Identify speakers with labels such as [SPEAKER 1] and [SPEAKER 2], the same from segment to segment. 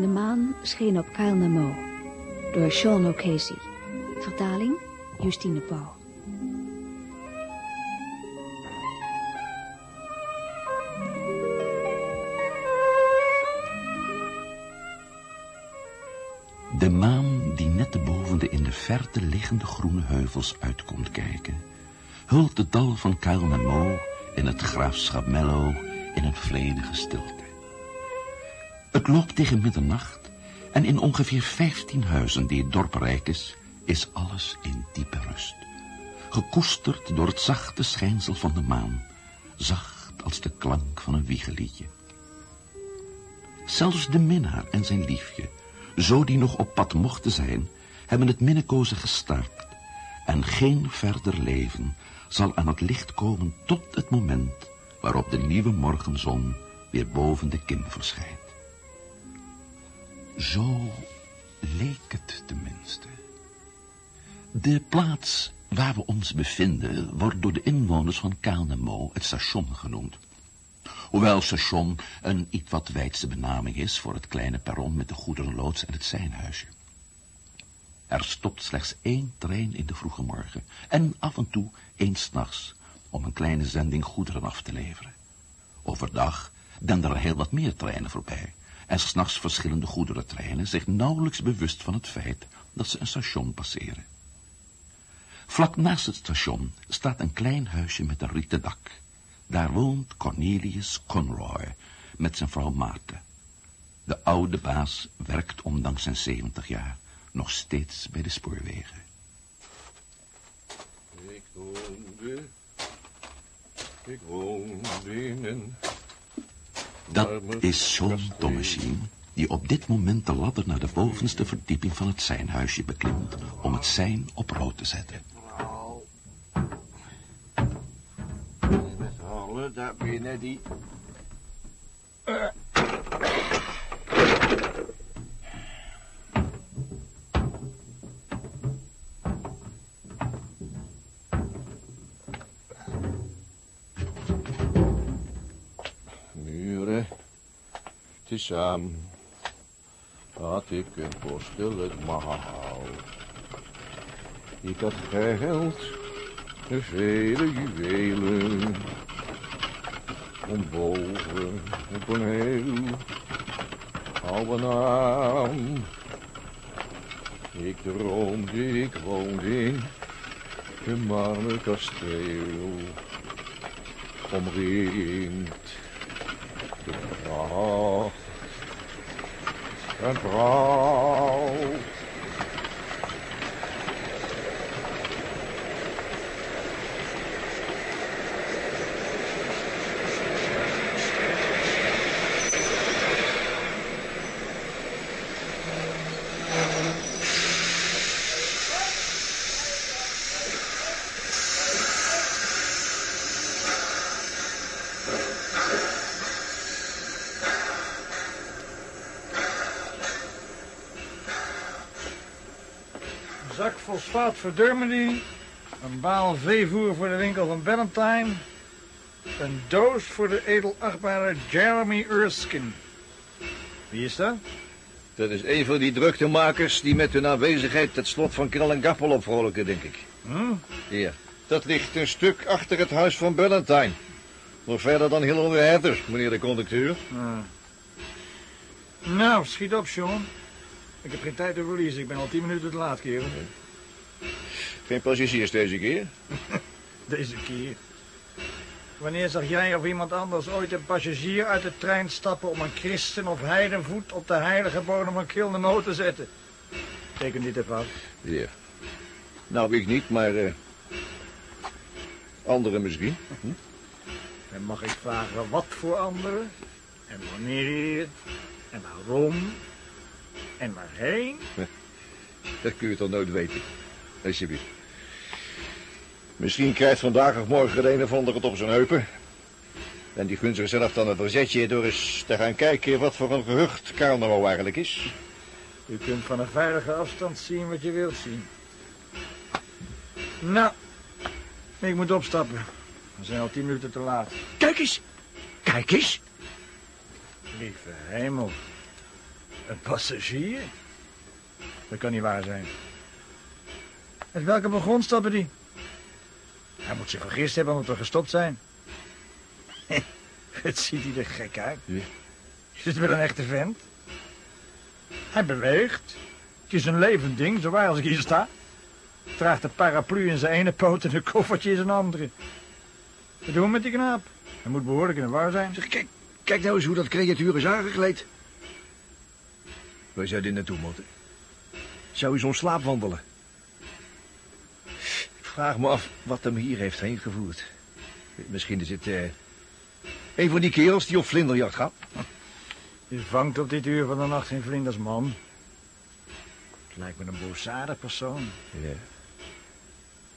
[SPEAKER 1] De maan scheen op Kyle Namo. Door Sean O'Casey. Vertaling Justine Pauw.
[SPEAKER 2] De maan die net boven de in de verte liggende groene heuvels uit komt kijken... hult het dal van Kuil Namo in het graafschap Mello in een vredige stilte. Het loopt tegen middernacht en in ongeveer vijftien huizen die het dorp rijk is... is alles in diepe rust. Gekoesterd door het zachte schijnsel van de maan... zacht als de klank van een wiegeliedje. Zelfs de minnaar en zijn liefje zo die nog op pad mochten zijn, hebben het minnekozen gestart. En geen verder leven zal aan het licht komen tot het moment waarop de nieuwe morgenzon weer boven de kim verschijnt. Zo leek het tenminste. De plaats waar we ons bevinden wordt door de inwoners van Kaalnemo het station genoemd. Hoewel station een iets wat wijdse benaming is voor het kleine perron met de goederenloods en het zijnhuisje. Er stopt slechts één trein in de vroege morgen en af en toe één s'nachts om een kleine zending goederen af te leveren. Overdag denderen er heel wat meer treinen voorbij en s'nachts verschillende goederentreinen zich nauwelijks bewust van het feit dat ze een station passeren. Vlak naast het station staat een klein huisje met een rieten dak daar woont Cornelius Conroy met zijn vrouw Maarten. De oude baas werkt ondanks zijn 70 jaar nog steeds bij de spoorwegen.
[SPEAKER 3] Ik woonde, ik woonde in een...
[SPEAKER 2] Dat is Sean Thomasine, die op dit moment de ladder naar de bovenste verdieping van het zijnhuisje beklimt om het zijn op rood te zetten.
[SPEAKER 3] daar binnen die... had ik een postelijk maal. Ik had geld, vele juwelen om boven op een heel oude naam. Ik droomde, ik woonde in een marmer kasteel, omringd de pracht en pracht.
[SPEAKER 4] Fosfaat voor Dermody, een baal veevoer voor de winkel van Valentine, een doos voor de edelachtbare Jeremy Erskine. Wie is dat?
[SPEAKER 3] Dat is een van die druktemakers die met hun aanwezigheid het slot van Krallengappel opvrolijken, denk ik.
[SPEAKER 4] Hm?
[SPEAKER 3] Ja, dat ligt een stuk achter het huis van Ballantine. Nog verder dan Hillary Heather, meneer de conducteur.
[SPEAKER 4] Nou, schiet op, Sean. Ik heb geen tijd te verliezen. Ik ben al tien minuten te laat, kerel.
[SPEAKER 3] Geen passagiers deze keer.
[SPEAKER 4] Deze keer. Wanneer zag jij of iemand anders ooit een passagier uit de trein stappen... om een christen of heidenvoet op de heilige bodem van Kilnemo te zetten? Teken dit even af.
[SPEAKER 3] Ja. Nou, ik niet, maar... eh anderen misschien. Hm?
[SPEAKER 4] En mag ik vragen wat voor anderen? En wanneer? En waarom? En waarheen?
[SPEAKER 3] Dat kun je toch nooit weten. Alsjeblieft. Misschien krijgt vandaag of morgen de een of ander het op zijn heupen. En die gunt zichzelf dan een verzetje door eens te gaan kijken wat voor een gehucht Karnamo eigenlijk is.
[SPEAKER 4] U kunt van een veilige afstand zien wat je wilt zien. Nou, ik moet opstappen. We zijn al tien minuten te laat.
[SPEAKER 3] Kijk eens! Kijk eens!
[SPEAKER 4] Lieve hemel. Een passagier? Dat kan niet waar zijn. Met welke begon stappen die? Hij moet zich vergist hebben omdat we gestopt zijn. Het ziet hij er gek uit.
[SPEAKER 3] Ja.
[SPEAKER 4] Is het wel een echte vent? Hij beweegt. Het is een levend ding, zo waar als ik hier sta. Draagt een paraplu in zijn ene poot en een koffertje in zijn andere. Wat doen we met die knaap? Hij moet behoorlijk in de war zijn.
[SPEAKER 3] Zeg, kijk, kijk nou eens hoe dat creatuur is aangekleed. Waar zou dit naartoe moeten? Zou hij zo'n slaap wandelen? Vraag me af wat hem hier heeft heen gevoerd. Misschien is het eh, een van die kerels die op vlinderjacht gaat.
[SPEAKER 4] Je vangt op dit uur van de nacht geen vlinders, man. Het lijkt me een boosaardig persoon.
[SPEAKER 3] Ja.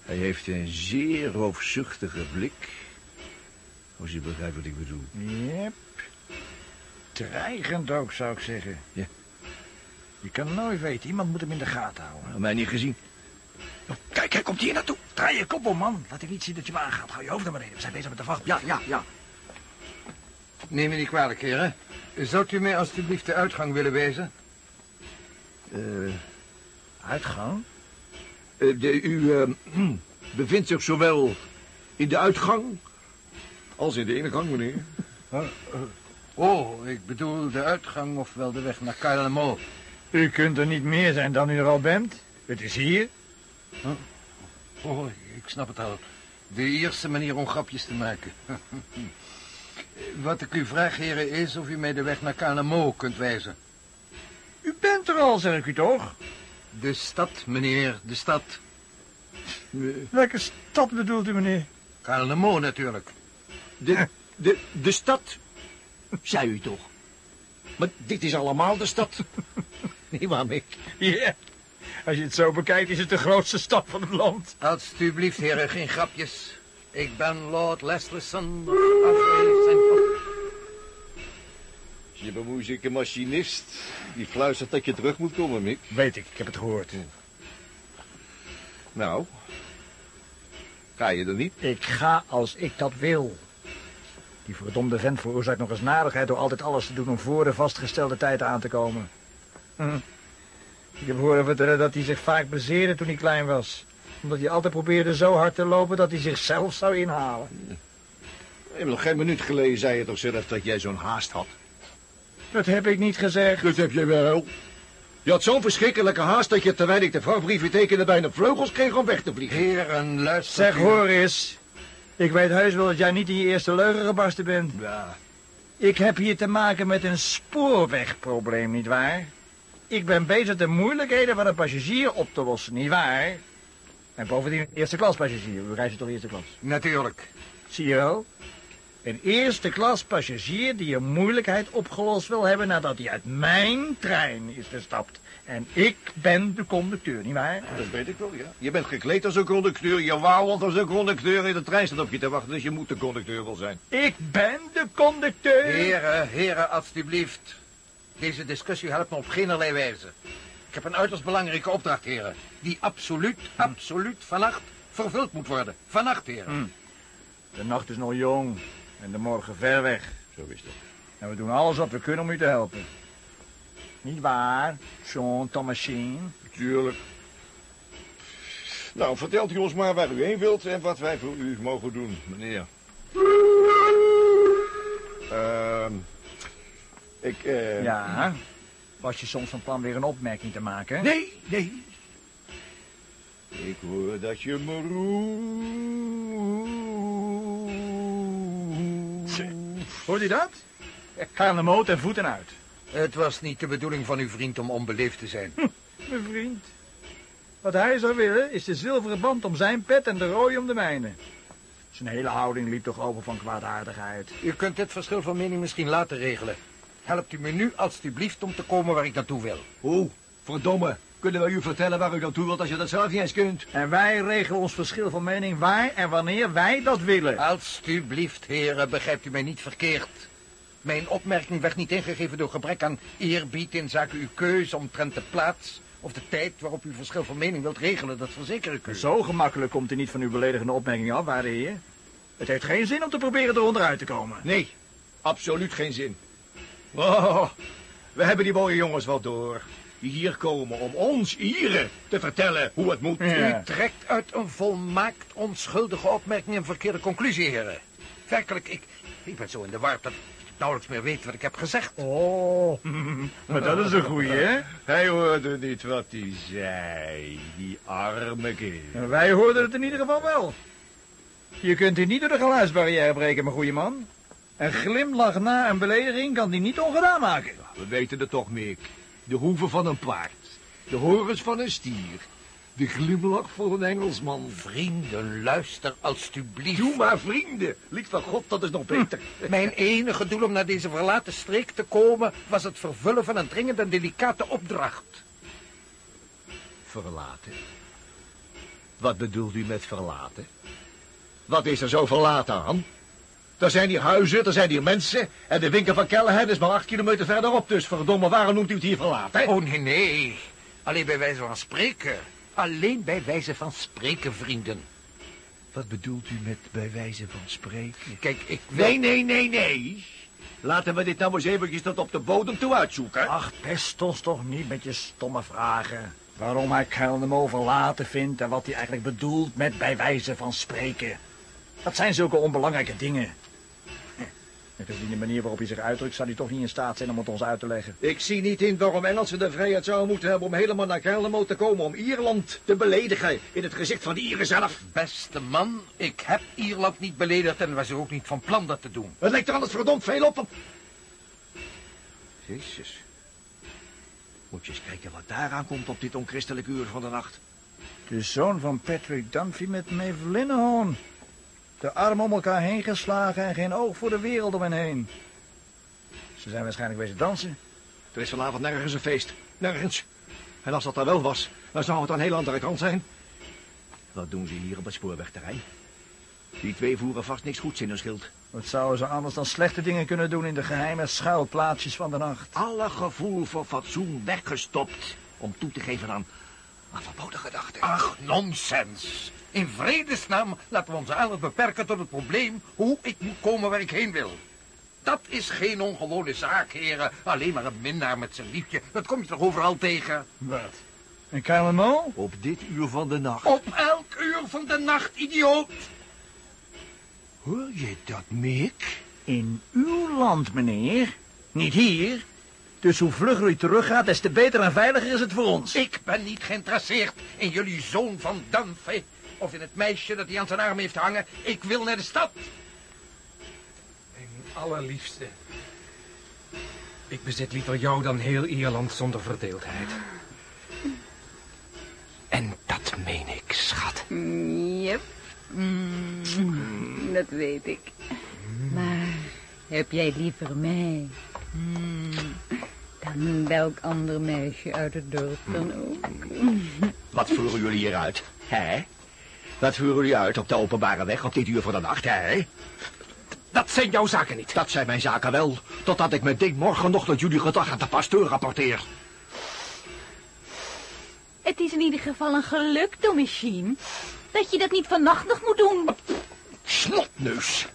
[SPEAKER 3] Hij heeft een zeer roofzuchtige blik. Als je begrijpt wat ik bedoel.
[SPEAKER 4] Yep. Dreigend ook, zou ik zeggen.
[SPEAKER 3] Ja.
[SPEAKER 4] Je kan nooit weten. Iemand moet hem in de gaten houden.
[SPEAKER 3] Nou, mij niet gezien.
[SPEAKER 4] Kijk, kijk, komt hier naartoe. Draai je kop om, man. Laat ik niet zien dat je me aangaat. Hou je hoofd naar beneden. We zijn bezig met de vracht. Ja, ja, ja.
[SPEAKER 5] Neem me niet kwalijk, heren. Zou u mij alstublieft de uitgang willen wijzen?
[SPEAKER 3] Eh,
[SPEAKER 4] Uitgang?
[SPEAKER 3] eh, de, u eh, bevindt zich zowel in de uitgang als in de ingang, meneer.
[SPEAKER 5] Oh, ik bedoel de uitgang ofwel de weg naar Kuilemol.
[SPEAKER 4] U kunt er niet meer zijn dan u er al bent. Het is hier.
[SPEAKER 5] Oh, ik snap het al. De eerste manier om grapjes te maken. Wat ik u vraag, heren, is of u mij de weg naar Kuilemol kunt wijzen.
[SPEAKER 4] U bent er al, zeg ik u toch?
[SPEAKER 5] De stad, meneer, de stad.
[SPEAKER 4] Welke stad bedoelt u, meneer?
[SPEAKER 5] Kuilemol natuurlijk.
[SPEAKER 3] De, de, de stad, zei u toch? Maar dit is allemaal de stad. Nee, maar Mick.
[SPEAKER 4] Ja. Als je het zo bekijkt, is het de grootste stad van het land.
[SPEAKER 5] Alsjeblieft, heren, geen grapjes. Ik ben Lord en...
[SPEAKER 3] Je bemoeilijke machinist. Die fluistert dat je terug moet komen, Mick.
[SPEAKER 4] Weet ik, ik heb het gehoord.
[SPEAKER 3] Nou, ga je er niet?
[SPEAKER 4] Ik ga als ik dat wil. Die verdomde vent veroorzaakt nog eens nadigheid door altijd alles te doen om voor de vastgestelde tijd aan te komen. Hm. Ik heb horen vertellen dat hij zich vaak bezeerde toen hij klein was. Omdat hij altijd probeerde zo hard te lopen dat hij zichzelf zou inhalen.
[SPEAKER 3] Hebt nog geen minuut geleden zei je toch zelf dat jij zo'n haast had?
[SPEAKER 4] Dat heb ik niet gezegd.
[SPEAKER 3] Dat heb je wel. Je had zo'n verschrikkelijke haast dat je terwijl ik de vrouwbrieven tekende bijna vleugels kreeg om weg te vliegen.
[SPEAKER 5] Heren, luister.
[SPEAKER 4] Zeg, hoor eens. Ik weet heus wel dat jij niet in je eerste leugen gebarsten bent.
[SPEAKER 3] Ja,
[SPEAKER 4] Ik heb hier te maken met een spoorwegprobleem, nietwaar? Ik ben bezig de moeilijkheden van een passagier op te lossen, nietwaar? En bovendien eerste klas passagier. U reist toch eerste klas?
[SPEAKER 5] Natuurlijk.
[SPEAKER 4] Zie je wel? Een eerste klas passagier die een moeilijkheid opgelost wil hebben nadat hij uit mijn trein is gestapt. En ik ben de conducteur, nietwaar?
[SPEAKER 3] dat weet ik wel, ja. Je bent gekleed als een conducteur, je wauwelt als een conducteur. In de trein staat op je te wachten, dus je moet de conducteur wel zijn.
[SPEAKER 4] Ik ben de conducteur.
[SPEAKER 5] Heren, heren, alstublieft. Deze discussie helpt me op geenerlei wijze. Ik heb een uiterst belangrijke opdracht, heren. Die absoluut, absoluut vannacht vervuld moet worden. Vannacht, heren.
[SPEAKER 4] De nacht is nog jong en de morgen ver weg.
[SPEAKER 3] Zo is dat.
[SPEAKER 4] En we doen alles wat we kunnen om u te helpen. Niet waar, Jean Thomasine?
[SPEAKER 3] Tuurlijk. Nou, vertelt u ons maar waar u heen wilt en wat wij voor u mogen doen, meneer. Ehm ik, eh...
[SPEAKER 4] Ja. Was je soms van plan weer een opmerking te maken?
[SPEAKER 3] Nee, nee. Ik hoor dat je me roept.
[SPEAKER 4] Hoort u dat? Ga aan de moot en voeten uit.
[SPEAKER 5] Het was niet de bedoeling van uw vriend om onbeleefd te zijn.
[SPEAKER 4] Mijn vriend. Wat hij zou willen is de zilveren band om zijn pet en de rode om de mijne. Zijn hele houding liep toch over van kwaadaardigheid.
[SPEAKER 5] U kunt dit verschil van mening misschien later regelen. Helpt u me nu alstublieft om te komen waar ik naartoe wil.
[SPEAKER 3] Hoe? Verdomme. Kunnen wij u vertellen waar u naartoe wilt als je dat zelf niet eens kunt?
[SPEAKER 4] En wij regelen ons verschil van mening waar en wanneer wij dat willen.
[SPEAKER 5] Alstublieft, heren, begrijpt u mij niet verkeerd. Mijn opmerking werd niet ingegeven door gebrek aan eerbied in zaken uw keuze omtrent de plaats of de tijd waarop u verschil van mening wilt regelen, dat verzeker ik u.
[SPEAKER 4] Zo gemakkelijk komt u niet van uw beledigende opmerking af, waarde heer. Het heeft geen zin om te proberen eronderuit te komen.
[SPEAKER 3] Nee, absoluut geen zin. Oh, We hebben die mooie jongens wel door. Die hier komen om ons, Ieren, te vertellen hoe het moet.
[SPEAKER 4] Ja.
[SPEAKER 5] U trekt uit een volmaakt onschuldige opmerking een verkeerde conclusie, heren. Werkelijk, ik, ik ben zo in de war dat ik nauwelijks meer weet wat ik heb gezegd.
[SPEAKER 4] Oh, maar dat is een goeie, hè?
[SPEAKER 3] Hij hoorde niet wat hij zei, die arme kind.
[SPEAKER 4] En wij hoorden het in ieder geval wel. Je kunt hier niet door de geluidsbarrière breken, mijn goede man. Een glimlach na een belediging kan die niet ongedaan maken.
[SPEAKER 3] We weten het toch, Mick. De hoeven van een paard. De horens van een stier. De glimlach van een Engelsman.
[SPEAKER 5] Vrienden, luister alstublieft.
[SPEAKER 3] Doe maar vrienden. Lied van God, dat is nog beter.
[SPEAKER 5] Mijn enige doel om naar deze verlaten streek te komen... was het vervullen van een dringende en delicate opdracht.
[SPEAKER 3] Verlaten? Wat bedoelt u met verlaten? Wat is er zo verlaten aan? Er zijn hier huizen, er zijn hier mensen... en de winkel van Callahan is maar acht kilometer verderop... dus verdomme, waarom noemt u het hier verlaten?
[SPEAKER 5] Oh, nee, nee. Alleen bij wijze van spreken. Alleen bij wijze van spreken, vrienden.
[SPEAKER 3] Wat bedoelt u met bij wijze van spreken?
[SPEAKER 5] Kijk, ik wil...
[SPEAKER 3] Nee, nee, nee, nee. Laten we dit nou eens eventjes tot op de bodem toe uitzoeken.
[SPEAKER 4] Ach, pest ons toch niet met je stomme vragen. Waarom hij Kuil hem overlaten vindt en wat hij eigenlijk bedoelt met bij wijze van spreken. Dat zijn zulke onbelangrijke dingen. En gezien de manier waarop hij zich uitdrukt, zou hij toch niet in staat zijn om het ons uit te leggen.
[SPEAKER 3] Ik zie niet in waarom Engelsen de vrijheid zouden moeten hebben om helemaal naar Kelnemo te komen... om Ierland te beledigen in het gezicht van de Ieren zelf.
[SPEAKER 5] Beste man, ik heb Ierland niet beledigd en was er ook niet van plan dat te doen.
[SPEAKER 3] Het lijkt er anders verdomd veel op. Jezus. Moet je eens kijken wat daar aankomt op dit onchristelijke uur van de nacht.
[SPEAKER 4] De zoon van Patrick Dunphy met Maeve Linnehorn. De armen om elkaar heen geslagen en geen oog voor de wereld om hen heen. Ze zijn waarschijnlijk wezen dansen.
[SPEAKER 3] Er is vanavond nergens een feest. Nergens. En als dat er wel was, dan zou het aan een heel andere kant zijn. Wat doen ze hier op het spoorwegterrein? Die twee voeren vast niks goeds in hun schild.
[SPEAKER 4] Wat zouden ze anders dan slechte dingen kunnen doen in de geheime schuilplaatsjes van de nacht?
[SPEAKER 3] Alle gevoel voor fatsoen weggestopt om toe te geven aan, aan verboden gedachten.
[SPEAKER 5] Ach, nonsens. In vredesnaam laten we onze aandacht beperken tot het probleem hoe ik moet komen waar ik heen wil. Dat is geen ongewone zaak, heren. Alleen maar een minnaar met zijn liefje. Dat kom je toch overal tegen?
[SPEAKER 4] Wat? En Kyle en Mo?
[SPEAKER 3] Op dit uur van de nacht.
[SPEAKER 5] Op elk uur van de nacht, idioot.
[SPEAKER 3] Hoor je dat, Mick?
[SPEAKER 4] In uw land, meneer. Niet hier. Dus hoe vlugger u teruggaat, des te beter en veiliger is het voor ons.
[SPEAKER 5] Ik ben niet geïnteresseerd in jullie zoon van Dunphy. Of in het meisje dat hij aan zijn arm heeft hangen. Ik wil naar de stad.
[SPEAKER 6] Mijn allerliefste. Ik bezit liever jou dan heel Ierland zonder verdeeldheid. En dat meen ik, schat.
[SPEAKER 7] Yep. Mm, dat weet ik. Maar heb jij liever mij? Mm, dan welk ander meisje uit het dorp dan ook?
[SPEAKER 3] Wat voeren jullie hier uit, hè? Wat voeren jullie uit op de openbare weg op dit uur van de nacht, hè?
[SPEAKER 6] Dat zijn jouw zaken niet.
[SPEAKER 3] Dat zijn mijn zaken wel, totdat ik me denk morgen nog dat jullie gedag aan de pasteur rapporteer.
[SPEAKER 7] Het is in ieder geval een geluk, Domachine, dat je dat niet vannacht nog moet doen.
[SPEAKER 3] Snotneus.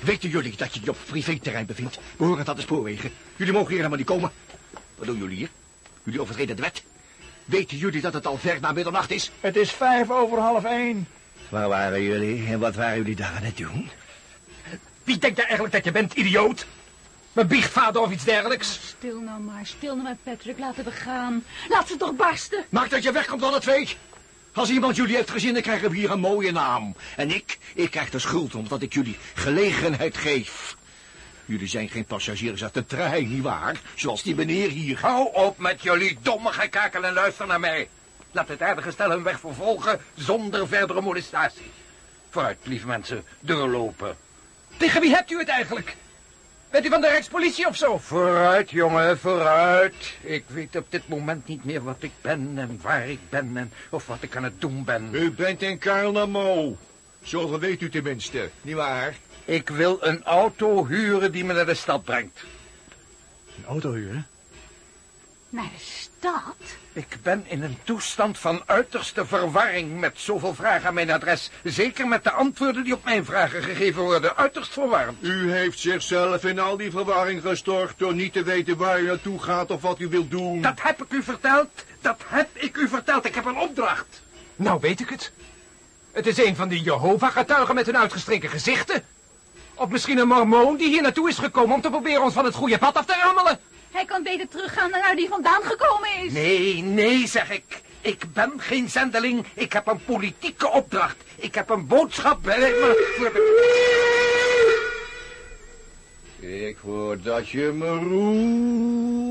[SPEAKER 3] Weten jullie dat je je op privéterrein bevindt? Behorend aan de spoorwegen. Jullie mogen hier helemaal niet komen. Wat doen jullie hier? Jullie overtreden de wet. Weten jullie dat het al ver na middernacht is?
[SPEAKER 4] Het is vijf over half één.
[SPEAKER 3] Waar waren jullie en wat waren jullie daar aan het doen?
[SPEAKER 6] Wie denk jij eigenlijk dat je bent, idioot? Mijn biechtvader of iets dergelijks?
[SPEAKER 7] Stil nou maar, stil nou maar, Patrick. Laten we gaan. Laat ze toch barsten.
[SPEAKER 3] Maak dat je wegkomt alle twee. Als iemand jullie heeft gezien, dan krijgen we hier een mooie naam. En ik, ik krijg de schuld omdat ik jullie gelegenheid geef. Jullie zijn geen passagiers uit de trein, nietwaar? Zoals die meneer hier.
[SPEAKER 5] Hou op met jullie domme gekakel en luister naar mij. Laat het aardige stel hun weg vervolgen zonder verdere molestatie. Vooruit, lieve mensen, doorlopen.
[SPEAKER 6] Tegen wie hebt u het eigenlijk? Bent u van de Rijkspolitie of zo?
[SPEAKER 5] Vooruit, jongen, vooruit. Ik weet op dit moment niet meer wat ik ben en waar ik ben en of wat ik aan het doen ben.
[SPEAKER 3] U bent in Karlamo. Zoveel weet u tenminste, nietwaar?
[SPEAKER 5] Ik wil een auto huren die me naar de stad brengt.
[SPEAKER 4] Een auto huren?
[SPEAKER 7] Naar de stad?
[SPEAKER 5] Ik ben in een toestand van uiterste verwarring met zoveel vragen aan mijn adres. Zeker met de antwoorden die op mijn vragen gegeven worden. Uiterst verwarrend.
[SPEAKER 3] U heeft zichzelf in al die verwarring gestort door niet te weten waar u naartoe gaat of wat u wilt doen.
[SPEAKER 5] Dat heb ik u verteld. Dat heb ik u verteld. Ik heb een opdracht.
[SPEAKER 6] Nou weet ik het. Het is een van die Jehovah-getuigen met hun uitgestreken gezichten. Of misschien een mormoon die hier naartoe is gekomen om te proberen ons van het goede pad af te rammelen.
[SPEAKER 7] Hij kan beter teruggaan naar waar hij vandaan gekomen is.
[SPEAKER 5] Nee, nee, zeg ik. Ik ben geen zendeling. Ik heb een politieke opdracht. Ik heb een boodschap bij me voor de...
[SPEAKER 3] Ik hoor dat je me roept.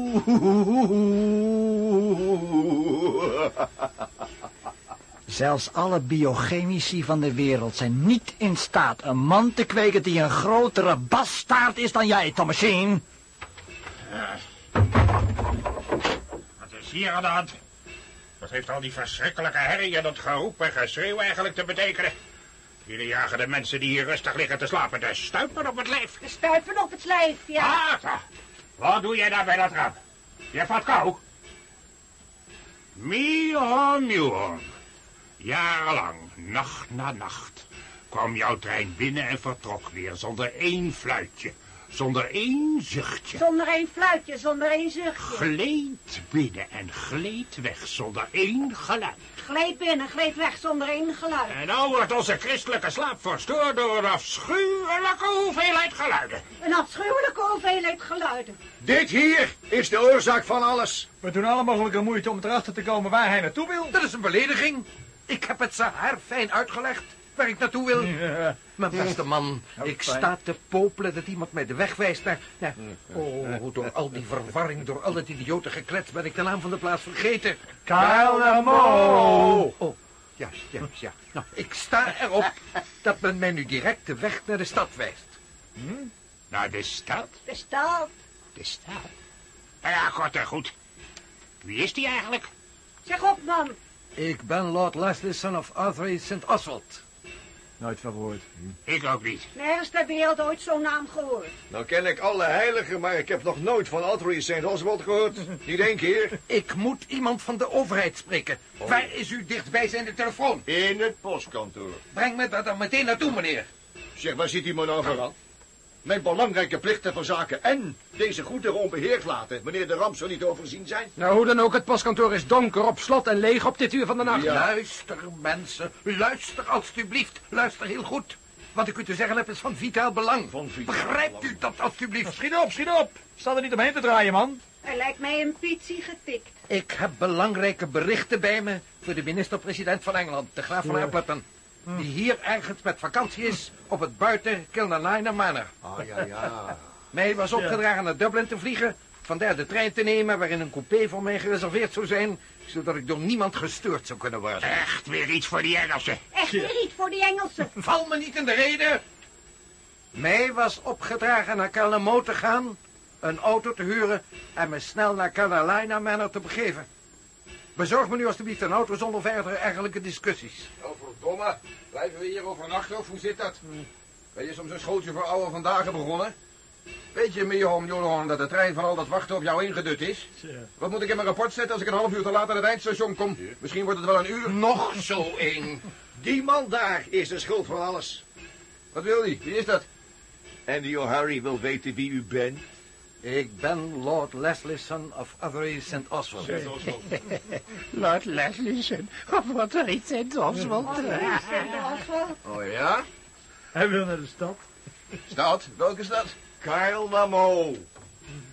[SPEAKER 4] Zelfs alle biochemici van de wereld zijn niet in staat een man te kweken die een grotere bastaard is dan jij, Thomasine.
[SPEAKER 8] Wat is hier aan de hand? Wat heeft al die verschrikkelijke herrie en dat geroep en geschreeuw eigenlijk te betekenen? Jullie jagen de mensen die hier rustig liggen te slapen de stuipen op het lijf.
[SPEAKER 7] De stuipen op het lijf, ja.
[SPEAKER 8] Ah. Wat doe jij daar bij dat raam? Je wat kou. Mihon, Mihon. Jarenlang, nacht na nacht, kwam jouw trein binnen en vertrok weer zonder één fluitje, zonder één zuchtje.
[SPEAKER 9] Zonder één fluitje, zonder één zuchtje.
[SPEAKER 8] Gleed binnen en gleed weg zonder één geluid.
[SPEAKER 9] Gleed binnen, gleed weg zonder één geluid.
[SPEAKER 8] En nou wordt onze christelijke slaap verstoord door een afschuwelijke hoeveelheid geluiden.
[SPEAKER 9] Een afschuwelijke hoeveelheid geluiden.
[SPEAKER 3] Dit hier is de oorzaak van alles.
[SPEAKER 4] We doen alle mogelijke moeite om erachter te komen waar hij naartoe wil.
[SPEAKER 5] Dat is een belediging. Ik heb het ze haar fijn uitgelegd waar ik naartoe wil.
[SPEAKER 4] Ja.
[SPEAKER 5] Mijn beste man, ik
[SPEAKER 4] fijn.
[SPEAKER 5] sta te popelen dat iemand mij de weg wijst naar... naar- Oh, door al die verwarring, door al het idiote geklets ben ik de naam van de plaats vergeten.
[SPEAKER 4] Kalamo!
[SPEAKER 5] Oh, juist, juist, ja. Nou, ik sta erop dat men mij nu direct de weg naar de stad wijst.
[SPEAKER 8] Naar de stad?
[SPEAKER 9] De stad.
[SPEAKER 8] De stad? Nou ja, kort en goed. Wie is die eigenlijk?
[SPEAKER 9] Zeg op, man.
[SPEAKER 5] Ik ben Lord Leslie, son of Arthur St. Oswald.
[SPEAKER 4] Nooit van gehoord.
[SPEAKER 8] Ik ook niet.
[SPEAKER 9] Nergens ter wereld ooit zo'n naam gehoord.
[SPEAKER 3] Nou ken ik alle heiligen, maar ik heb nog nooit van Albury St. Oswald gehoord. Niet één keer.
[SPEAKER 5] Ik moet iemand van de overheid spreken. Waar is uw dichtstbijzijnde telefoon?
[SPEAKER 3] In het postkantoor.
[SPEAKER 5] Breng me daar dan meteen naartoe, meneer.
[SPEAKER 3] Zeg, waar zit die man nou vooral? Mijn belangrijke plichten van zaken en deze goederen onbeheerd laten, wanneer de ramp zo niet overzien zijn.
[SPEAKER 6] Nou, hoe dan ook, het postkantoor is donker, op slot en leeg op dit uur van de nacht.
[SPEAKER 3] Ja.
[SPEAKER 5] Luister, mensen. Luister alstublieft. Luister heel goed. Wat ik u te zeggen heb is van vitaal belang.
[SPEAKER 3] Van vitaal
[SPEAKER 5] Begrijpt
[SPEAKER 3] belang.
[SPEAKER 5] u dat alstublieft?
[SPEAKER 4] Schiet op, schiet op. Sta er niet omheen te draaien, man.
[SPEAKER 9] Hij lijkt mij een pizzie getikt.
[SPEAKER 5] Ik heb belangrijke berichten bij me voor de minister-president van Engeland, de graaf van Appleton. Die hier ergens met vakantie is op het buiten Kilnanina Manor.
[SPEAKER 3] Ah, ja, ja.
[SPEAKER 5] Mij was opgedragen naar Dublin te vliegen, vandaar de trein te nemen waarin een coupé voor mij gereserveerd zou zijn, zodat ik door niemand gestuurd zou kunnen worden.
[SPEAKER 8] Echt weer iets voor die Engelsen.
[SPEAKER 9] Echt weer iets voor die Engelsen.
[SPEAKER 5] Val me niet in de reden. Mij was opgedragen naar Calnemo te gaan, een auto te huren en me snel naar Carolina Manor te begeven. Bezorg me nu alstublieft een auto zonder verdere ergelijke discussies.
[SPEAKER 10] Oh, verdomme. Blijven we hier overnachten of hoe zit dat? Ben je soms een schooltje voor oude vandaag begonnen? Weet je, Mihom Johan, dat de trein van al dat wachten op jou ingedut is? Wat moet ik in mijn rapport zetten als ik een half uur te laat aan het eindstation kom? Misschien wordt het wel een uur.
[SPEAKER 5] Nog zo één.
[SPEAKER 3] Die man daar is de schuld van alles.
[SPEAKER 10] Wat wil die? Wie is dat?
[SPEAKER 3] Andy O'Harry wil weten wie u bent.
[SPEAKER 5] Ik ben Lord Leslie, son of Avery St. Oswald.
[SPEAKER 8] Lord Leslieson. Of wat er iets in Oswald.
[SPEAKER 10] Oh ja?
[SPEAKER 4] Hij wil naar de stad.
[SPEAKER 10] Stad? Welke stad?
[SPEAKER 3] Kyle Namo.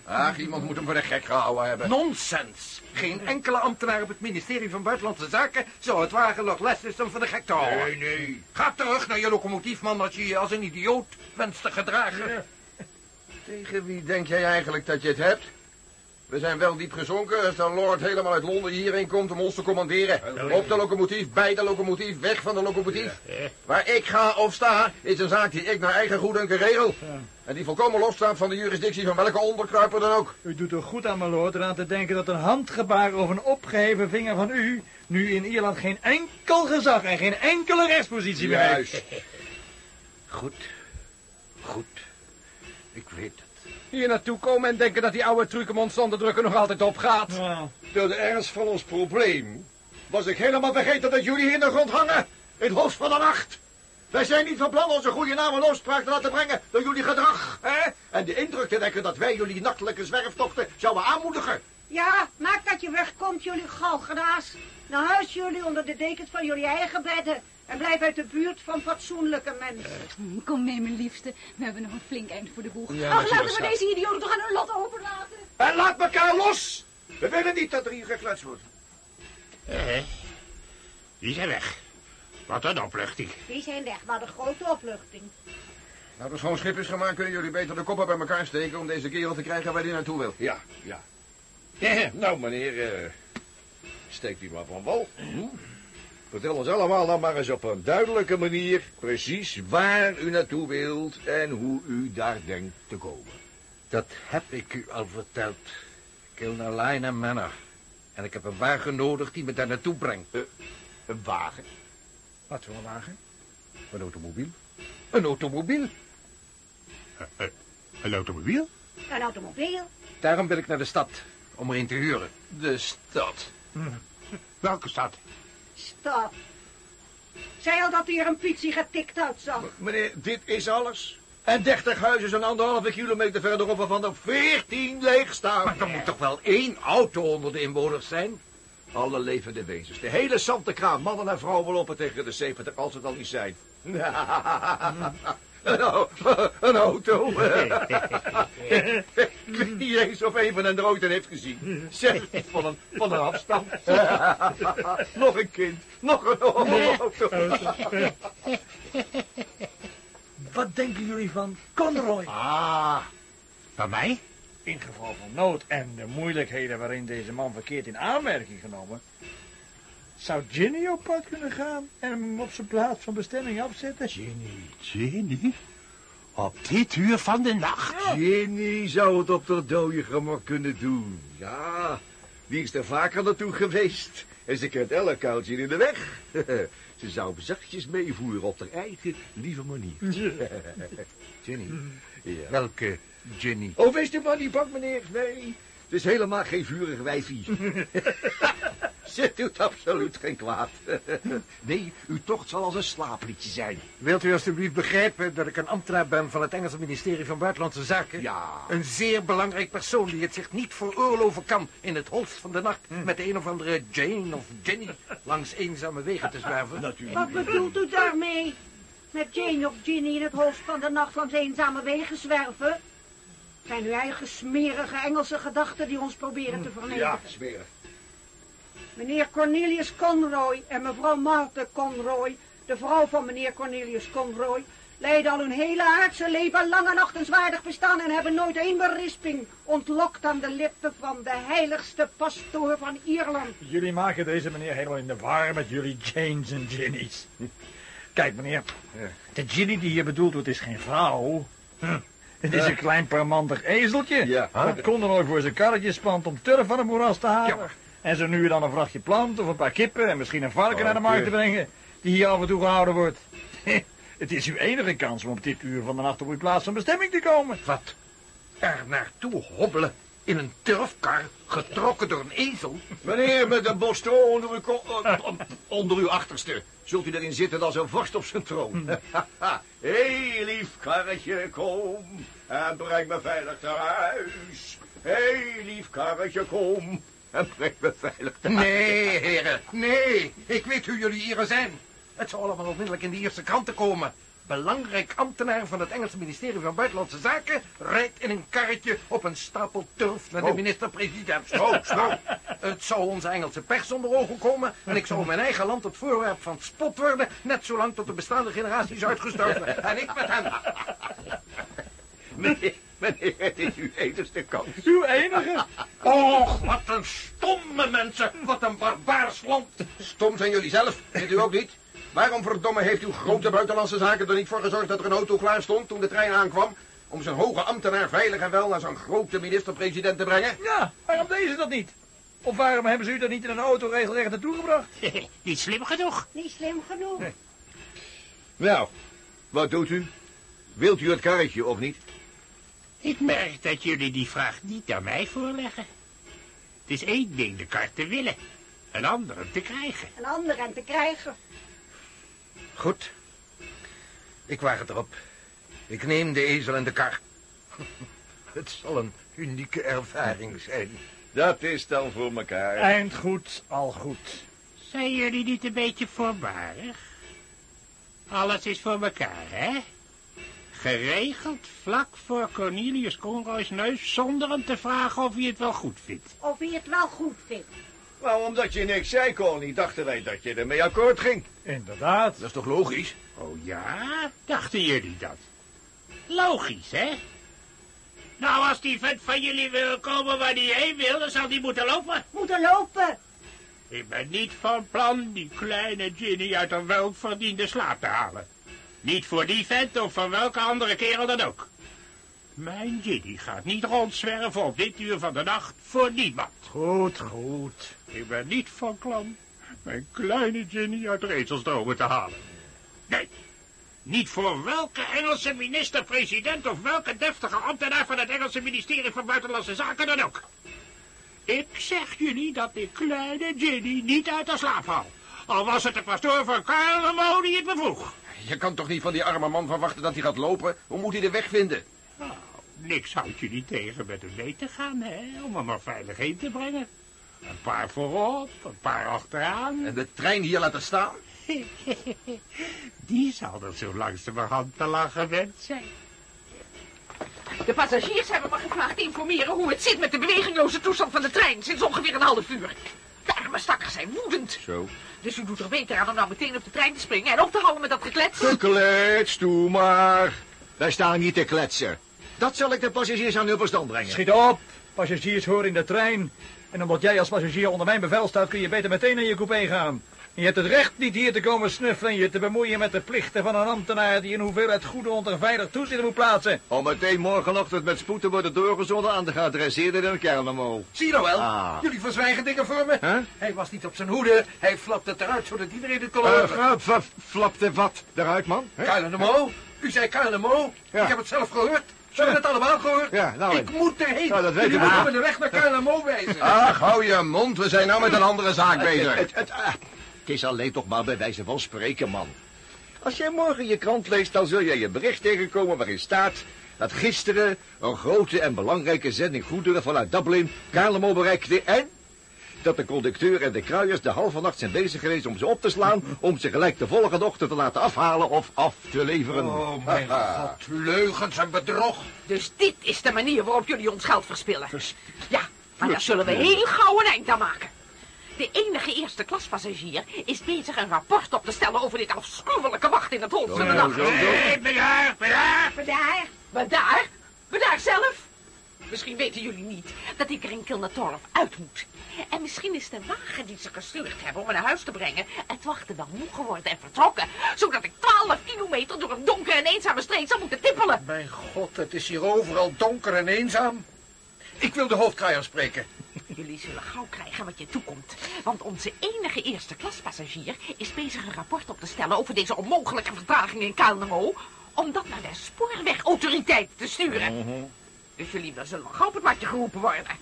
[SPEAKER 10] Ach, iemand moet hem voor de gek gehouden hebben.
[SPEAKER 5] Nonsens. Geen enkele ambtenaar op het ministerie van Buitenlandse Zaken zou het wagen Lord Leslieson voor de gek te houden.
[SPEAKER 10] Nee, nee.
[SPEAKER 5] Ga terug naar je locomotiefman als je je als een idioot wenst te gedragen.
[SPEAKER 10] Tegen wie denk jij eigenlijk dat je het hebt? We zijn wel diep gezonken als de Lord helemaal uit Londen hierheen komt om ons te commanderen. Op de locomotief, bij de locomotief, weg van de locomotief. Waar ik ga of sta, is een zaak die ik naar eigen goeddunken regel. En die volkomen losstaat van de jurisdictie van welke onderkruiper dan ook.
[SPEAKER 4] U doet er goed aan, mijn lord, eraan te denken dat een handgebaar of een opgeheven vinger van u... nu in Ierland geen enkel gezag en geen enkele rechtspositie meer heeft.
[SPEAKER 10] Juist.
[SPEAKER 5] Goed. Goed. Ik weet het.
[SPEAKER 6] Hier naartoe komen en denken dat die oude truc om ons zonder drukken nog altijd opgaat.
[SPEAKER 3] Door de ernst van ons probleem was ik helemaal vergeten dat jullie hier in de grond hangen. In het hoofd van de nacht. Wij zijn niet van plan onze goede naam en opspraak te laten brengen door jullie gedrag. Hè? En de indruk te wekken dat wij jullie nachtelijke zwerftochten zouden aanmoedigen.
[SPEAKER 9] Ja, maak dat je wegkomt, jullie galgenaas. Naar huis jullie onder de dekens van jullie eigen bedden. En blijf uit de buurt van fatsoenlijke mensen.
[SPEAKER 7] Hm, Kom mee, mijn liefste. We hebben nog een flink eind voor de boeg.
[SPEAKER 3] Ja,
[SPEAKER 7] Ach, laten we deze idioten toch aan hun lot overlaten.
[SPEAKER 3] En laat elkaar los. We willen niet dat er hier gekletst wordt.
[SPEAKER 8] Eh, die zijn weg. Wat een opluchting.
[SPEAKER 9] Die zijn weg, maar de grote opluchting.
[SPEAKER 10] Nou, er schoon schip is gemaakt, kunnen jullie beter de koppen bij elkaar steken om deze kerel te krijgen waar hij naartoe wil.
[SPEAKER 3] Ja, ja. Ja, nou meneer, eh steekt u maar van wal. Hm? Vertel ons allemaal dan maar eens op een duidelijke manier precies waar u naartoe wilt en hoe u daar denkt te komen.
[SPEAKER 5] Dat heb ik u al verteld. Kilnalina Manor. En ik heb een wagen nodig die me daar naartoe brengt.
[SPEAKER 3] Een wagen?
[SPEAKER 4] Wat voor een wagen?
[SPEAKER 5] Een automobiel. Een automobiel.
[SPEAKER 8] Een automobiel?
[SPEAKER 9] Een automobiel.
[SPEAKER 5] Daarom wil ik naar de stad. Om er een te huren.
[SPEAKER 3] De stad.
[SPEAKER 8] Welke stad?
[SPEAKER 9] Stop. Zei al dat hier een pizzie getikt uitzag.
[SPEAKER 3] Meneer, dit is alles. En 30 huizen zo'n anderhalve kilometer verderop waarvan er 14 leeg staan.
[SPEAKER 5] Maar er moet toch wel één auto onder de inwoners zijn?
[SPEAKER 3] Alle levende wezens. De hele Santekraan, mannen en vrouwen lopen tegen de 70 als het al niet zijn. Een, au- een auto. Ik weet niet eens of een van hen er ooit een heeft gezien. Zeg, van een, van een afstand. nog een kind, nog een auto.
[SPEAKER 4] Wat denken jullie van Conroy?
[SPEAKER 3] Ah,
[SPEAKER 8] Van mij?
[SPEAKER 4] In geval van nood en de moeilijkheden waarin deze man verkeerd in aanmerking genomen... zou Ginny op pad kunnen gaan en hem op zijn plaats van bestemming afzetten?
[SPEAKER 8] Ginny. Ginny? Op dit uur van de nacht?
[SPEAKER 3] Ginny zou het op de dode gemak kunnen doen. Ja, die is er vaker naartoe geweest. En ze kent elk koudje in de weg. ze zou hem zachtjes meevoeren op haar eigen lieve manier.
[SPEAKER 5] Ginny.
[SPEAKER 3] Ja.
[SPEAKER 5] Welke Ginny?
[SPEAKER 3] Oh, wees u maar niet bang, meneer. Nee, het is helemaal geen vurig wijfie. Ze doet absoluut geen kwaad. Nee, uw tocht zal als een slaapliedje zijn.
[SPEAKER 5] Wilt u alstublieft begrijpen dat ik een ambtenaar ben van het Engelse ministerie van Buitenlandse Zaken?
[SPEAKER 3] Ja.
[SPEAKER 5] Een zeer belangrijk persoon die het zich niet veroorloven kan in het holst van de nacht met de een of andere Jane of Jenny langs eenzame wegen te zwerven.
[SPEAKER 3] Natuurlijk.
[SPEAKER 9] Wat bedoelt u daarmee? Met Jane of Ginny in het hoofd van de nacht langs eenzame wegen zwerven? Zijn uw eigen smerige Engelse gedachten die ons proberen te vernemen?
[SPEAKER 3] Ja, smerig.
[SPEAKER 9] Meneer Cornelius Conroy en mevrouw Marthe Conroy, de vrouw van meneer Cornelius Conroy, leiden al hun hele aardse leven lang en achtenswaardig bestaan en hebben nooit één berisping ontlokt aan de lippen van de heiligste pastoor van Ierland.
[SPEAKER 4] Jullie maken deze meneer helemaal in de war met jullie Janes en Ginny's. Kijk meneer, de Ginny die hier bedoeld wordt is geen vrouw. Hm. Het is een klein parmantig ezeltje.
[SPEAKER 3] Ja.
[SPEAKER 4] Dat Conroy voor zijn karretje spant om turf van het moeras te halen.
[SPEAKER 5] Ja.
[SPEAKER 4] En zo nu en dan een vrachtje plant of een paar kippen en misschien een varken naar de markt te brengen. Die hier af en toe gehouden wordt. Het is uw enige kans om op dit uur van de nacht op uw plaats van bestemming te komen.
[SPEAKER 5] Wat? Er naartoe hobbelen in een turfkar getrokken door een ezel?
[SPEAKER 3] Meneer met een bos onder uw, onder uw achterste. Zult u erin zitten als een vorst op zijn troon. Hé, hey, lief karretje, kom en breng me veilig naar huis. Hé, hey, lief karretje, kom en breng me veilig naar huis.
[SPEAKER 5] Nee, heren, nee. Ik weet hoe jullie hier zijn. Het zou allemaal onmiddellijk in de eerste kranten komen. Belangrijk ambtenaar van het Engelse ministerie van Buitenlandse Zaken... rijdt in een karretje op een stapel turf naar de
[SPEAKER 3] Oh.
[SPEAKER 5] minister-president.
[SPEAKER 3] Oh, zo.
[SPEAKER 5] Het zou onze Engelse pers onder ogen komen... en ik zou mijn eigen land het voorwerp van spot worden... net zolang tot de bestaande generatie is uitgestorven. En ik met hen.
[SPEAKER 3] Meneer, meneer, het is uw enigste kans.
[SPEAKER 4] Uw enige?
[SPEAKER 5] Och, wat een stomme mensen. Wat een barbaars land.
[SPEAKER 10] Stom zijn jullie zelf, vindt u ook niet? Waarom verdomme heeft uw grote buitenlandse zaken er niet voor gezorgd dat er een auto klaar stond toen de trein aankwam? Om zijn hoge ambtenaar veilig en wel naar zo'n grote minister-president te brengen?
[SPEAKER 4] Ja, waarom deden ze dat niet? Of waarom hebben ze u dat niet in een auto regelrecht naartoe gebracht?
[SPEAKER 8] Niet slim genoeg.
[SPEAKER 9] Niet slim genoeg.
[SPEAKER 3] Nou, wat doet u? Wilt u het karretje of niet?
[SPEAKER 8] Ik merk dat jullie die vraag niet aan mij voorleggen. Het is één ding de kar te willen, een ander hem te krijgen.
[SPEAKER 9] Een ander en te krijgen.
[SPEAKER 5] Goed. Ik waag het erop. Ik neem de ezel en de kar. Het zal een unieke ervaring zijn.
[SPEAKER 10] Dat is dan voor elkaar.
[SPEAKER 4] Eind goed, al goed.
[SPEAKER 8] Zijn jullie niet een beetje voorbarig? Alles is voor elkaar, hè? Geregeld vlak voor Cornelius Conroy's neus zonder hem te vragen of hij het wel goed vindt.
[SPEAKER 9] Of hij het wel goed vindt.
[SPEAKER 3] Nou, omdat je niks zei, Connie, dachten wij dat je ermee akkoord ging.
[SPEAKER 4] Inderdaad.
[SPEAKER 3] Dat is toch logisch?
[SPEAKER 8] Oh ja, dachten jullie dat? Logisch, hè? Nou, als die vent van jullie wil komen waar hij heen wil, dan zal die moeten lopen.
[SPEAKER 9] Moeten lopen.
[SPEAKER 8] Ik ben niet van plan die kleine Ginny uit een welverdiende slaap te halen. Niet voor die vent of voor welke andere kerel dan ook. Mijn Ginny gaat niet rondzwerven op dit uur van de nacht voor niemand.
[SPEAKER 4] Goed, goed.
[SPEAKER 8] Ik ben niet van plan mijn kleine Ginny uit de ezelsdromen te halen. Nee, niet voor welke Engelse minister-president of welke deftige ambtenaar van het Engelse ministerie van Buitenlandse Zaken dan ook. Ik zeg jullie dat ik kleine Ginny niet uit de slaap haal. Al was het de pastoor van Carlemo die het me vroeg.
[SPEAKER 10] Je kan toch niet van die arme man verwachten dat hij gaat lopen? Hoe moet hij de weg vinden?
[SPEAKER 8] Nou, niks houdt jullie tegen met hem mee te gaan, hè, om hem maar veilig heen te brengen. Een paar voorop, een paar achteraan.
[SPEAKER 10] En de trein hier laten staan?
[SPEAKER 8] Die zal er zo langzamerhand te lang gewend zijn.
[SPEAKER 11] De passagiers hebben me gevraagd te informeren hoe het zit met de bewegingloze toestand van de trein sinds ongeveer een half uur. De arme stakkers zijn woedend.
[SPEAKER 10] Zo.
[SPEAKER 11] Dus u doet er beter aan om nou meteen op de trein te springen en op te houden met dat geklets.
[SPEAKER 3] Geklets, doe maar. Wij staan niet te kletsen. Dat zal ik de passagiers aan hun verstand brengen.
[SPEAKER 4] Schiet op. Passagiers horen in de trein. En omdat jij als passagier onder mijn bevel staat, kun je beter meteen naar je coupé gaan. Je hebt het recht niet hier te komen snuffelen en je te bemoeien met de plichten van een ambtenaar die een hoeveelheid goede onder veilig toezicht moet plaatsen.
[SPEAKER 3] Om meteen morgenochtend met spoed te worden doorgezonden aan de geadresseerde in een Kernemo.
[SPEAKER 5] Zie je nou wel?
[SPEAKER 3] Ah.
[SPEAKER 5] Jullie verzwijgen dingen voor me.
[SPEAKER 3] Huh?
[SPEAKER 5] Hij was niet op zijn hoede. Hij flapte het eruit zodat iedereen het kon
[SPEAKER 3] Uh,
[SPEAKER 5] horen.
[SPEAKER 3] uh, flapte wat eruit, man?
[SPEAKER 5] KLMO? U zei KLMO?
[SPEAKER 3] Ja.
[SPEAKER 5] Ik heb het zelf gehoord. Ze hebben het allemaal gehoord.
[SPEAKER 3] Ja, nou,
[SPEAKER 5] ik moet erheen.
[SPEAKER 3] Nou, dat weten
[SPEAKER 5] Jullie
[SPEAKER 3] we.
[SPEAKER 5] moeten me de weg naar KLMO wijzen.
[SPEAKER 10] Ach, hou je mond. We zijn nou met een andere zaak
[SPEAKER 3] Het,
[SPEAKER 10] bezig.
[SPEAKER 3] het, het, ah, het is alleen toch maar bij wijze van spreken, man. Als jij morgen je krant leest, dan zul je je bericht tegenkomen waarin staat... dat gisteren een grote en belangrijke zending goederen vanuit Dublin Carlemo bereikte en... dat de conducteur en de kruiers de halve nacht zijn bezig geweest om ze op te slaan... om ze gelijk de volgende ochtend te laten afhalen of af te leveren.
[SPEAKER 5] Oh, mijn god. Leugens en bedrog.
[SPEAKER 11] Dus dit is de manier waarop jullie ons geld verspillen. Ja, maar daar zullen we heel gauw een eind aan maken. De enige eerste klaspassagier is bezig een rapport op te stellen over dit afschuwelijke wachten in het hol van de nacht.
[SPEAKER 8] Hé, bedaar, bedaar.
[SPEAKER 11] Bedaar. Bedaar? Bedaar zelf? Misschien weten jullie niet dat ik er in Kilnatorp uit moet. En misschien is de wagen die ze gestuurd hebben om me naar huis te brengen... het wachten wel moe geworden en vertrokken... zodat ik twaalf kilometer door een donkere en eenzame streek zou moeten tippelen.
[SPEAKER 5] Mijn god, het is hier overal donker en eenzaam. Ik wil de hoofdkruier spreken.
[SPEAKER 11] Jullie zullen gauw krijgen wat je toekomt. Want onze enige eerste klaspassagier is bezig een rapport op te stellen... over deze onmogelijke vertraging in Kalnemo... om dat naar de spoorwegautoriteiten te sturen. Dus jullie zullen gauw op het matje geroepen worden.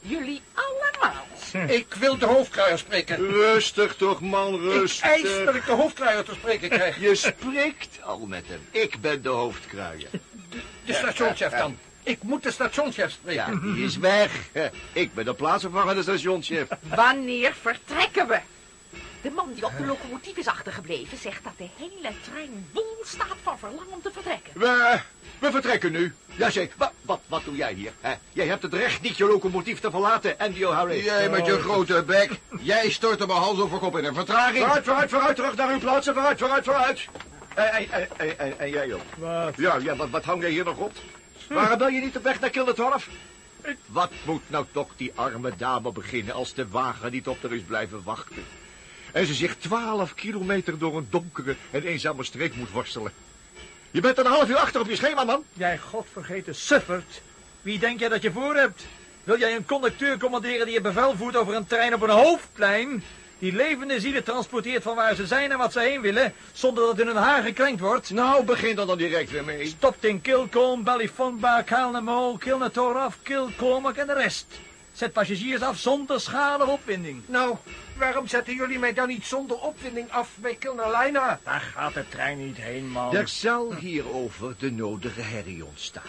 [SPEAKER 11] Jullie allemaal.
[SPEAKER 5] Ik wil de hoofdkruier spreken.
[SPEAKER 3] Rustig toch, man,
[SPEAKER 5] Ik
[SPEAKER 3] rustig.
[SPEAKER 5] eis dat ik de hoofdkruier te spreken krijg.
[SPEAKER 3] Je spreekt al met hem. Ik ben de hoofdkruier.
[SPEAKER 5] De stationschef dan. Ik moet de stationschef spreken.
[SPEAKER 3] Ja, die is weg. Ik ben de plaatsvervangende stationschef.
[SPEAKER 11] Wanneer vertrekken we? De man die op de locomotief is achtergebleven zegt dat de hele trein bol staat van verlang om te vertrekken.
[SPEAKER 3] We, we vertrekken nu. Ja, zeg, wat, wat, wat doe jij hier? Hè? Jij hebt het recht niet je locomotief te verlaten, Andy O'Harry.
[SPEAKER 10] Jij met je grote bek. Jij stort er mijn hals over kop in een vertraging.
[SPEAKER 3] Vooruit, vooruit, vooruit, terug naar uw plaatsen. Vooruit, vooruit, vooruit. En, en, en, en jij ook.
[SPEAKER 4] Wat?
[SPEAKER 3] Ja, ja wat, wat hang jij hier nog op? Waarom ben je niet op weg naar Kildertorf? Wat moet nou toch die arme dame beginnen als de wagen niet op haar is blijven wachten? En ze zich twaalf kilometer door een donkere en eenzame streek moet worstelen. Je bent een half uur achter op je schema, man.
[SPEAKER 4] Jij godvergeten suffert. Wie denk jij dat je voor hebt? Wil jij een conducteur commanderen die je bevel voert over een trein op een hoofdplein? Die levende zielen transporteert van waar ze zijn en wat ze heen willen, zonder dat in hun haar gekrenkt wordt.
[SPEAKER 3] Nou, begin er dan direct weer mee.
[SPEAKER 4] Stopt in Kilcombe, Ballyfonba, Kalnamo, Kilnatoraf, Kilcormac en de rest. Zet passagiers af zonder schade of opwinding.
[SPEAKER 5] Nou, waarom zetten jullie mij dan niet zonder opwinding af bij Kilnalina?
[SPEAKER 4] Daar gaat de trein niet heen, man.
[SPEAKER 3] Er zal hierover de nodige herrie ontstaan.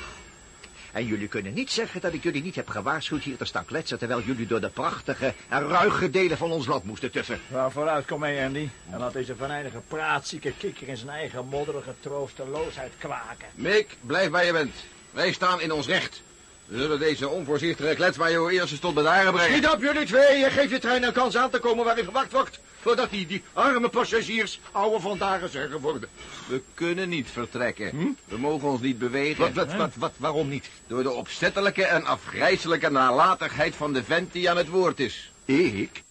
[SPEAKER 3] En jullie kunnen niet zeggen dat ik jullie niet heb gewaarschuwd hier te staan kletsen... terwijl jullie door de prachtige en ruige delen van ons land moesten tuffen.
[SPEAKER 4] Nou, vooruit, kom mee, Andy. En laat deze venijnige praatzieke kikker in zijn eigen modderige troosteloosheid kwaken.
[SPEAKER 10] Mick, blijf waar je bent. Wij staan in ons recht. We zullen deze onvoorzichtige kletsmajor eerst eens tot bedaren brengen.
[SPEAKER 3] Schiet op jullie twee en geef je trein een kans aan te komen waarin gewacht wordt... voordat die, die arme passagiers oude vandaag zeggen worden.
[SPEAKER 10] We kunnen niet vertrekken. We mogen ons niet bewegen.
[SPEAKER 3] Wat, wat, wat, wat, waarom niet?
[SPEAKER 10] Door de opzettelijke en afgrijzelijke nalatigheid van de vent die aan het woord is.
[SPEAKER 3] Ik?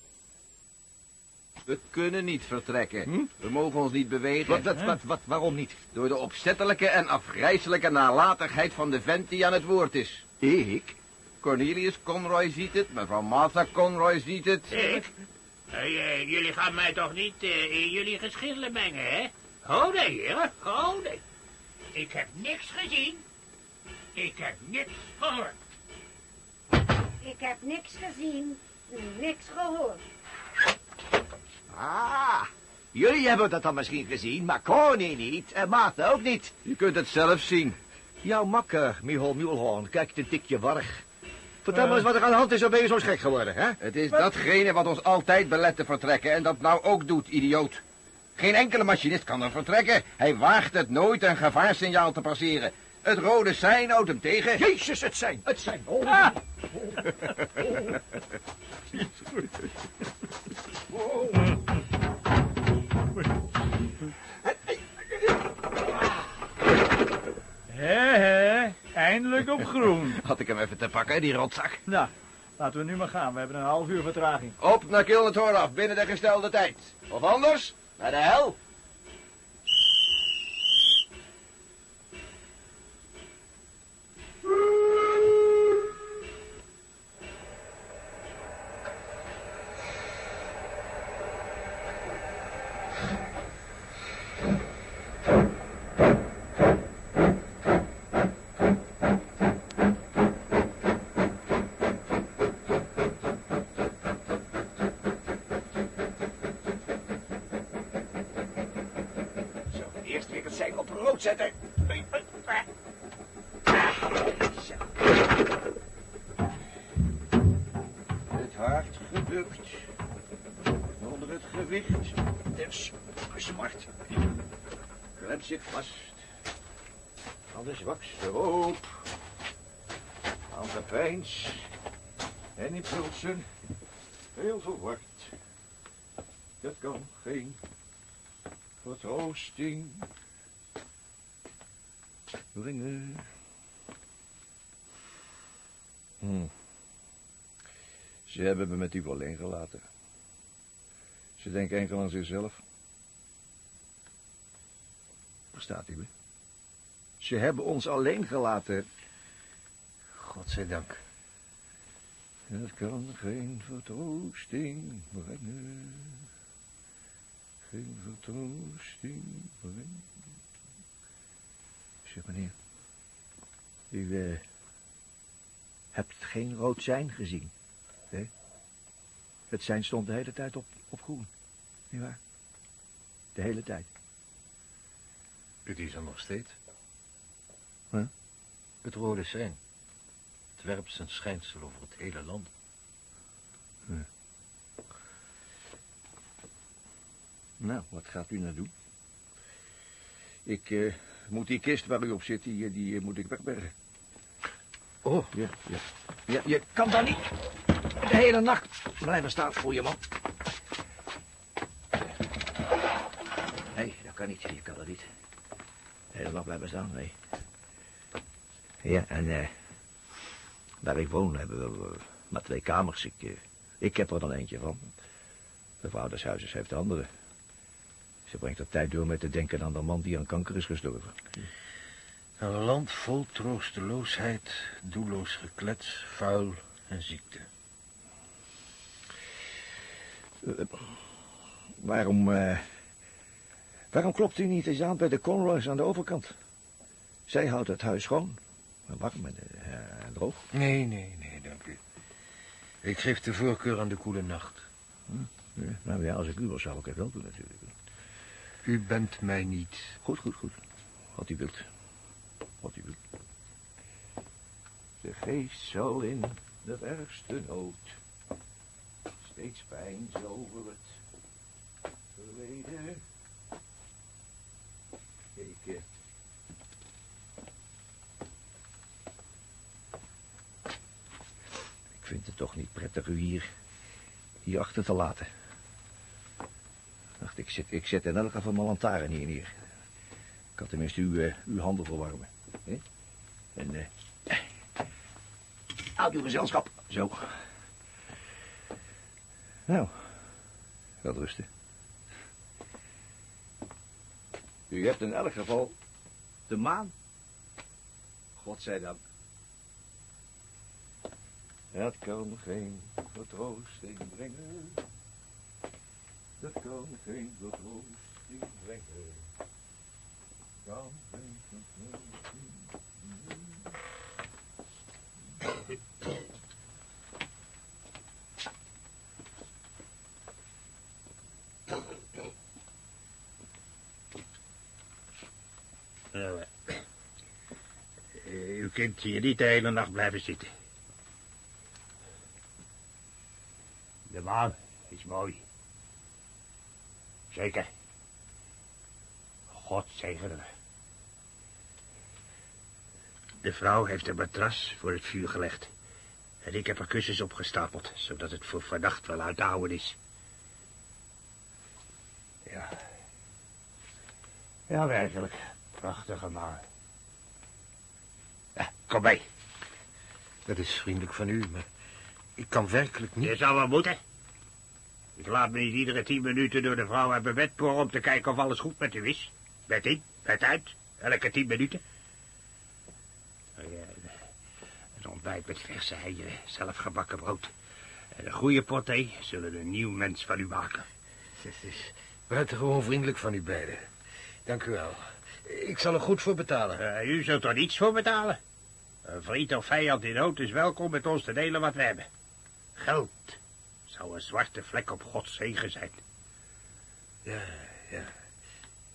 [SPEAKER 10] We kunnen niet vertrekken. We mogen ons niet bewegen.
[SPEAKER 3] Wat, wat, wat, wat, waarom niet?
[SPEAKER 10] Door de opzettelijke en afgrijzelijke nalatigheid van de vent die aan het woord is.
[SPEAKER 3] Ik?
[SPEAKER 10] Cornelius Conroy ziet het, mevrouw Martha Conroy ziet het.
[SPEAKER 8] Ik? Eh, eh, jullie gaan mij toch niet eh, in jullie geschillen mengen, hè? Oh nee, heren. Oh nee. Ik heb niks gezien. Ik heb niks gehoord.
[SPEAKER 9] Ik heb niks gezien, niks gehoord.
[SPEAKER 3] Ah, jullie hebben dat dan misschien gezien, maar Connie niet en Martha ook niet.
[SPEAKER 10] Je kunt het zelf zien.
[SPEAKER 3] Jouw makker, Michal Mulhorn, kijkt een tikje warrig. Vertel me eens wat er aan de hand is, zo ben je zo gek geworden, hè?
[SPEAKER 10] Het is datgene wat ons altijd belet te vertrekken en dat nou ook doet, idioot. Geen enkele machinist kan er vertrekken. Hij waagt het nooit een gevaarsignaal te passeren. Het rode sein houdt hem tegen.
[SPEAKER 3] Jezus, het zijn, het zijn. Oh.
[SPEAKER 4] Ah. Hé, hé, eindelijk op groen.
[SPEAKER 10] Had ik hem even te pakken, die rotzak.
[SPEAKER 4] Nou, laten we nu maar gaan. We hebben een half uur vertraging.
[SPEAKER 10] Op naar Kilnetor af, binnen de gestelde tijd. Of anders, naar de hel.
[SPEAKER 3] Rood zetten.
[SPEAKER 10] Het hart gebukt. Onder het gewicht
[SPEAKER 3] Dus, smart.
[SPEAKER 10] klemt zich vast. Van de zwakste hoop. Aan gepeins. En impulsen. Heel verward. Dat kan geen vertroosting brengen. Hm. Ze hebben me met u alleen gelaten. Ze denken enkel aan zichzelf. Verstaat u me? Ze hebben ons alleen gelaten. Godzijdank. Het kan geen vertroosting brengen. Geen vertroosting brengen. Meneer. U eh, hebt geen rood zijn gezien. Hè? Het zijn stond de hele tijd op, op groen. Niet waar? De hele tijd.
[SPEAKER 5] Het is er nog steeds.
[SPEAKER 10] Huh?
[SPEAKER 5] Het rode sein. Het werpt zijn schijnsel over het hele land.
[SPEAKER 10] Nou, wat gaat u nou doen? Ik eh, moet die kist waar u op zit, die, eh, die eh, moet ik wegbergen.
[SPEAKER 3] Oh,
[SPEAKER 10] Ja, ja.
[SPEAKER 3] ja, je kan daar niet de hele nacht blijven staan, goeie man. Nee, dat kan niet. Je kan dat niet. De hele nacht blijven staan, nee. Ja, en eh, waar ik woon hebben we maar twee kamers. Ik, eh, ik heb er dan eentje van. De huizes heeft de andere. Ze brengt er tijd door met te denken aan de man die aan kanker is gestorven.
[SPEAKER 5] Een land vol troosteloosheid, doelloos geklets, vuil en ziekte.
[SPEAKER 3] Waarom, eh, waarom klopt u niet eens aan bij de Conroys aan de overkant? Zij houdt het huis schoon. Warm en eh, droog.
[SPEAKER 5] Nee, nee, nee, dank u. Ik geef de voorkeur aan de koele nacht.
[SPEAKER 3] Ja, nou ja, als ik u was, zou ik het wel doen natuurlijk.
[SPEAKER 5] U bent mij niet.
[SPEAKER 3] Goed, goed, goed. Wat u wilt. Wat u wilt. De geest zal in de ergste nood steeds pijn over het verleden. Ik, ik vind het toch niet prettig u hier, hier achter te laten. Wacht, ik zet, ik zet in elk geval mijn lantaarn hier neer. Ik kan tenminste uw, eh, uw handen verwarmen. En, eh... Houd uw gezelschap. Zo. Nou, wel rusten. U hebt in elk geval de maan. Godzijdank. Het kan geen vertroosting brengen. Dat kan geen vertroosting brengen.
[SPEAKER 8] U kunt hier niet de hele nacht blijven zitten. De maan is mooi. Zeker. God zegene. De vrouw heeft een matras voor het vuur gelegd. En ik heb er kussens opgestapeld, zodat het voor vannacht wel uit de oude is. Ja. Ja, werkelijk. Prachtige maan. Ja, kom mee.
[SPEAKER 5] Dat is vriendelijk van u, maar ik kan werkelijk niet...
[SPEAKER 8] Je zal wel moeten. Ik laat me niet iedere tien minuten door de vrouw hebben bed boren om te kijken of alles goed met u is. Bed in, bed uit, elke tien minuten. Oh Een ontbijt met verse eieren, zelfgebakken brood. En een goede pot thee zullen een nieuw mens van u maken.
[SPEAKER 5] Het is buitengewoon vriendelijk van u beiden. Dank u wel. Ik zal er goed voor betalen.
[SPEAKER 8] Eh, u zult er niets voor betalen. Een vriend of vijand in nood is welkom met ons te delen wat we hebben. Geld zou een zwarte vlek op Gods zegen zijn.
[SPEAKER 5] Ja, ja.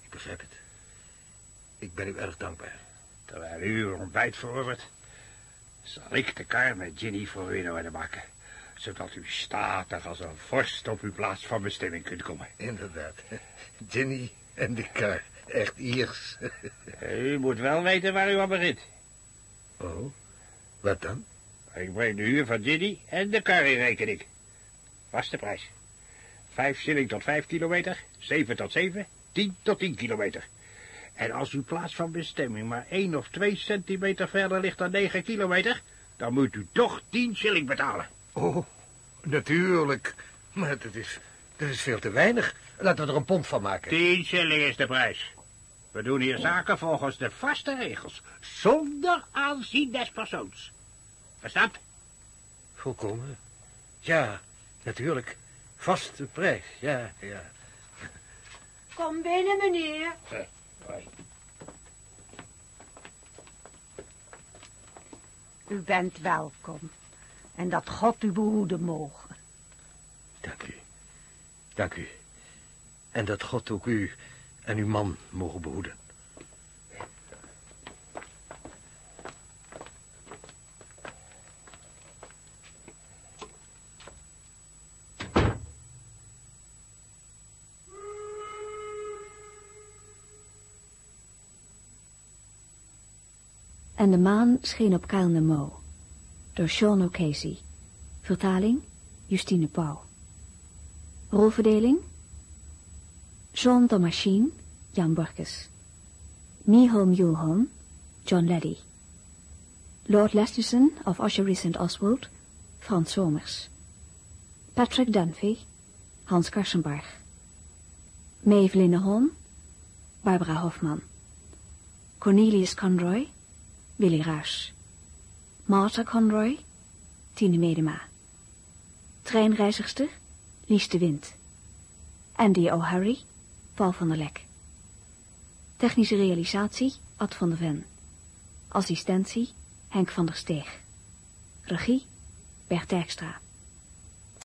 [SPEAKER 5] Ik begrijp het. Ik ben u erg dankbaar.
[SPEAKER 8] Terwijl u uw ontbijt verovert, zal ik de kar met Ginny voor u in orde maken. Zodat u statig als een vorst op uw plaats van bestemming kunt komen.
[SPEAKER 5] Inderdaad. Ginny en de kar. Echt Iers.
[SPEAKER 8] U moet wel weten waar u aan begint.
[SPEAKER 5] Oh, wat dan?
[SPEAKER 8] Ik breng de huur van Ginny en de kar in rekening. Vaste prijs. Vijf shilling tot vijf kilometer, zeven tot zeven, tien tot tien kilometer. En als uw plaats van bestemming maar één of twee centimeter verder ligt dan negen kilometer, dan moet u toch tien shilling betalen.
[SPEAKER 5] Oh, natuurlijk. Maar dat is, dat is veel te weinig. Laten we er een pond van maken.
[SPEAKER 8] Tien shilling is de prijs. We doen hier zaken volgens de vaste regels, zonder aanzien des persoons. Verstaat?
[SPEAKER 5] Volkomen. Ja, natuurlijk. Vaste prijs, ja, ja.
[SPEAKER 9] Kom binnen, meneer.
[SPEAKER 8] Hoi.
[SPEAKER 9] U bent welkom. En dat God u behoeden mogen.
[SPEAKER 5] Dank u. Dank u. En dat God ook u en uw man mogen behoeden.
[SPEAKER 1] De maan scheen op Kyle Mo. Door Sean O'Casey. Vertaling Justine Pauw. Rolverdeling de Machine, Jan Burkes. Miho Mulholm, John Leddy. Lord Lesterson of Oshery St. Oswald, Frans Somers. Patrick Dunphy, Hans Karsenbarg. Maeve Linnehorn, Barbara Hofman. Cornelius Conroy, Willy Ruys. Martha Conroy, Tine Medema. Treinreizigster, Lies de Wind. Andy O'Harry, Paul van der Lek. Technische realisatie, Ad van der Ven. Assistentie, Henk van der Steeg. Regie, Bert Dijkstra.